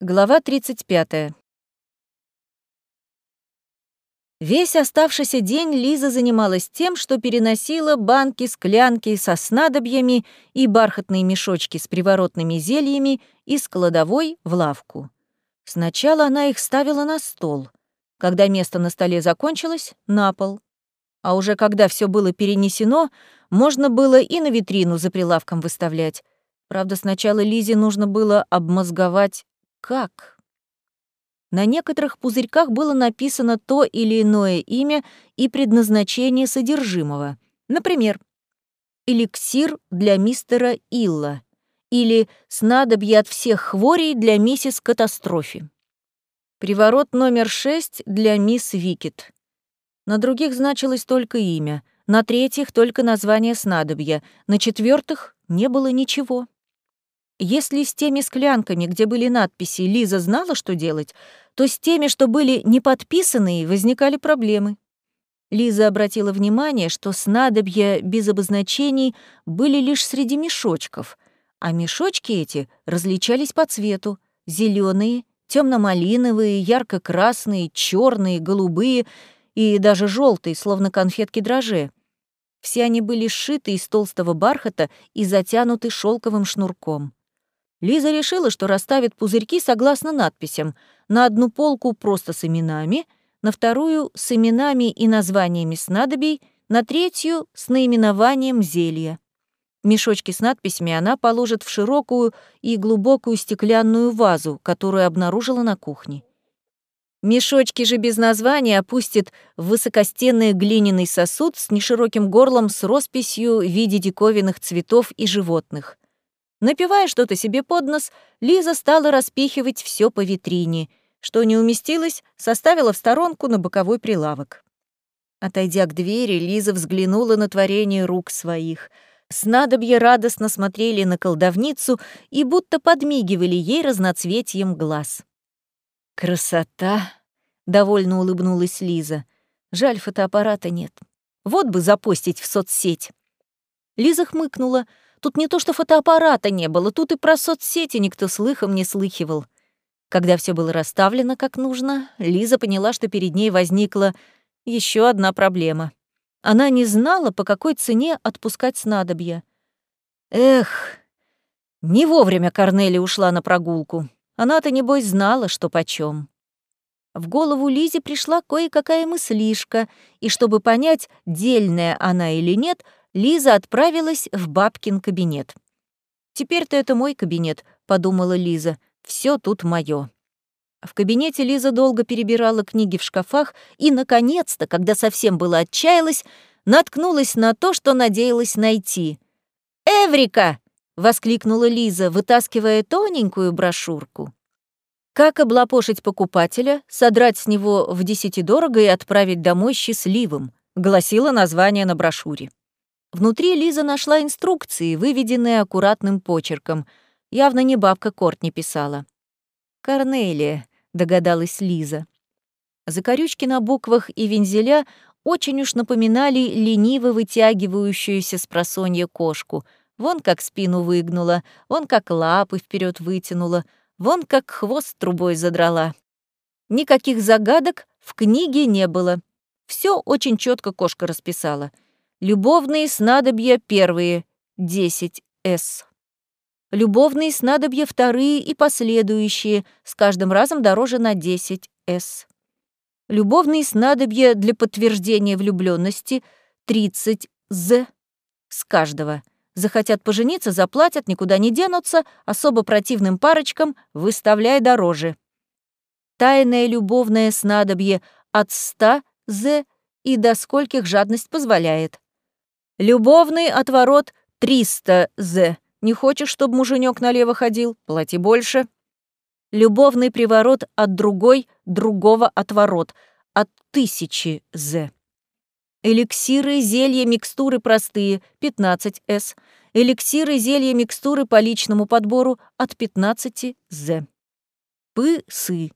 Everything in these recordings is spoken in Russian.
Глава 35. Весь оставшийся день Лиза занималась тем, что переносила банки, склянки со снадобьями и бархатные мешочки с приворотными зельями из кладовой в лавку. Сначала она их ставила на стол. Когда место на столе закончилось — на пол. А уже когда все было перенесено, можно было и на витрину за прилавком выставлять. Правда, сначала Лизе нужно было обмозговать как? На некоторых пузырьках было написано то или иное имя и предназначение содержимого. Например, «Эликсир для мистера Илла» или «Снадобье от всех хворей для миссис Катастрофи». «Приворот номер шесть для мисс Викет». На других значилось только имя, на третьих — только название снадобья, на четвертых не было ничего. Если с теми склянками, где были надписи, Лиза знала, что делать, то с теми, что были не подписанные, возникали проблемы. Лиза обратила внимание, что снадобья без обозначений были лишь среди мешочков, а мешочки эти различались по цвету — зеленые, темно-малиновые, ярко-красные, черные, голубые и даже желтые, словно конфетки дрожжи. Все они были сшиты из толстого бархата и затянуты шелковым шнурком. Лиза решила, что расставит пузырьки согласно надписям. На одну полку просто с именами, на вторую — с именами и названиями снадобий, на третью — с наименованием зелья. Мешочки с надписями она положит в широкую и глубокую стеклянную вазу, которую обнаружила на кухне. Мешочки же без названия опустит в высокостенный глиняный сосуд с нешироким горлом с росписью в виде диковинных цветов и животных. Напивая что-то себе под нос, Лиза стала распихивать все по витрине. Что не уместилось, составила в сторонку на боковой прилавок. Отойдя к двери, Лиза взглянула на творение рук своих. Снадобья радостно смотрели на колдовницу и будто подмигивали ей разноцветием глаз. «Красота!» — довольно улыбнулась Лиза. «Жаль, фотоаппарата нет. Вот бы запостить в соцсеть». Лиза хмыкнула — Тут не то что фотоаппарата не было, тут и про соцсети никто слыхом не слыхивал. Когда все было расставлено как нужно, Лиза поняла, что перед ней возникла еще одна проблема. Она не знала, по какой цене отпускать снадобья. Эх, не вовремя Корнели ушла на прогулку. Она-то, небось, знала, что почем. В голову Лизе пришла кое-какая мыслишка, и чтобы понять, дельная она или нет — Лиза отправилась в бабкин кабинет. «Теперь-то это мой кабинет», — подумала Лиза. Все тут моё. В кабинете Лиза долго перебирала книги в шкафах и, наконец-то, когда совсем было отчаялась, наткнулась на то, что надеялась найти. «Эврика!» — воскликнула Лиза, вытаскивая тоненькую брошюрку. «Как облапошить покупателя, содрать с него в десятидорого и отправить домой счастливым», — гласило название на брошюре. Внутри Лиза нашла инструкции, выведенные аккуратным почерком. Явно не бабка Кортни писала. «Корнелия», — догадалась Лиза. Закорючки на буквах и вензеля очень уж напоминали лениво вытягивающуюся с просонья кошку. Вон как спину выгнула, вон как лапы вперед вытянула, вон как хвост трубой задрала. Никаких загадок в книге не было. Все очень четко кошка расписала — Любовные снадобья первые — 10 С. Любовные снадобья вторые и последующие, с каждым разом дороже на 10 С. Любовные снадобья для подтверждения влюбленности 30 З с каждого. Захотят пожениться, заплатят, никуда не денутся, особо противным парочкам выставляя дороже. Тайное любовное снадобье от 100 З и до скольких жадность позволяет. Любовный отворот 300 З. Не хочешь, чтобы муженек налево ходил? Плати больше. Любовный приворот от другой, другого отворот от тысячи З. Эликсиры, зелья, микстуры простые 15 С. Эликсиры, зелья, микстуры по личному подбору от 15 З. Пысы.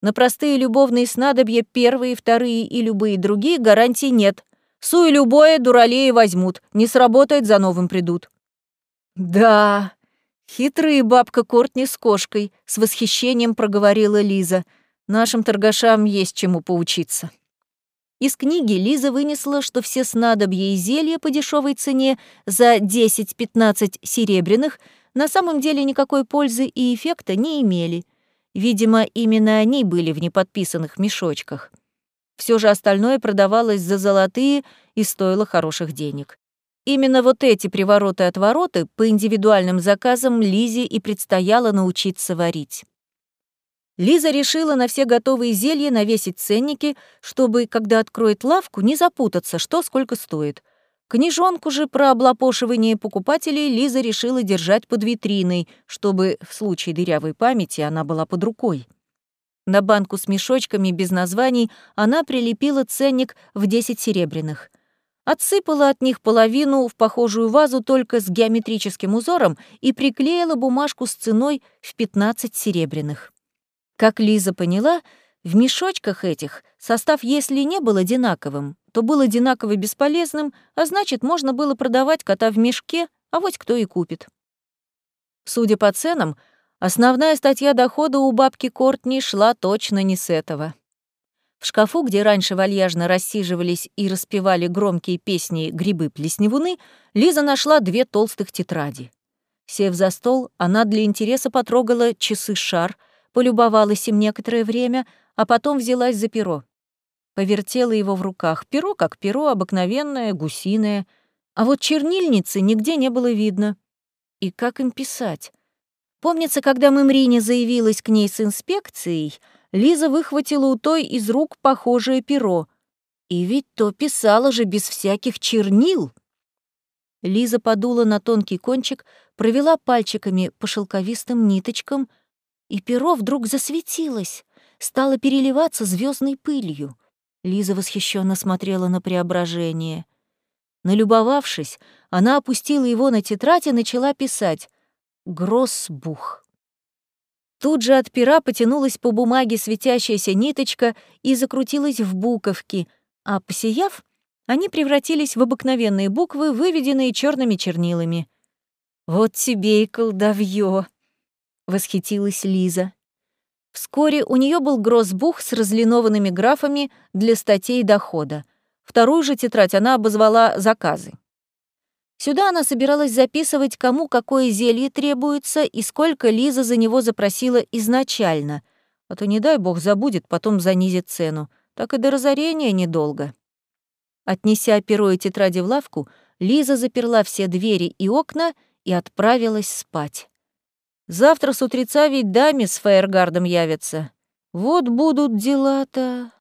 На простые любовные снадобья первые, вторые и любые другие гарантий нет. Суй любое, дуралеи возьмут. Не сработает, за новым придут». «Да, «Хитрые бабка Кортни с кошкой», — с восхищением проговорила Лиза. «Нашим торгашам есть чему поучиться». Из книги Лиза вынесла, что все снадобья и зелья по дешевой цене за 10-15 серебряных на самом деле никакой пользы и эффекта не имели. Видимо, именно они были в неподписанных мешочках. Все же остальное продавалось за золотые и стоило хороших денег. Именно вот эти привороты-отвороты по индивидуальным заказам Лизе и предстояло научиться варить. Лиза решила на все готовые зелья навесить ценники, чтобы, когда откроет лавку, не запутаться, что сколько стоит. Книжонку же про облапошивание покупателей Лиза решила держать под витриной, чтобы в случае дырявой памяти она была под рукой. На банку с мешочками без названий она прилепила ценник в 10 серебряных. Отсыпала от них половину в похожую вазу только с геометрическим узором и приклеила бумажку с ценой в 15 серебряных. Как Лиза поняла, в мешочках этих состав, если не был одинаковым, то был одинаково бесполезным, а значит, можно было продавать кота в мешке, а вот кто и купит. Судя по ценам, основная статья дохода у бабки Кортни шла точно не с этого. В шкафу, где раньше вальяжно рассиживались и распевали громкие песни «Грибы-плесневуны», Лиза нашла две толстых тетради. Сев за стол, она для интереса потрогала часы-шар — полюбовалась им некоторое время, а потом взялась за перо. Повертела его в руках. Перо как перо, обыкновенное, гусиное. А вот чернильницы нигде не было видно. И как им писать? Помнится, когда Мымрине заявилась к ней с инспекцией, Лиза выхватила у той из рук похожее перо. И ведь то писала же без всяких чернил. Лиза подула на тонкий кончик, провела пальчиками по шелковистым ниточкам — и перо вдруг засветилось, стало переливаться звездной пылью. Лиза восхищенно смотрела на преображение. Налюбовавшись, она опустила его на тетрадь и начала писать «Гроссбух». Тут же от пера потянулась по бумаге светящаяся ниточка и закрутилась в буковки, а, посияв, они превратились в обыкновенные буквы, выведенные черными чернилами. «Вот тебе и колдовье!» восхитилась Лиза. Вскоре у нее был гроссбух с разлинованными графами для статей дохода. Вторую же тетрадь она обозвала «Заказы». Сюда она собиралась записывать, кому какое зелье требуется и сколько Лиза за него запросила изначально. А то, не дай бог, забудет, потом занизит цену. Так и до разорения недолго. Отнеся перо и тетради в лавку, Лиза заперла все двери и окна и отправилась спать. Завтра с утреца ведь даме с фаергардом явятся. Вот будут дела-то.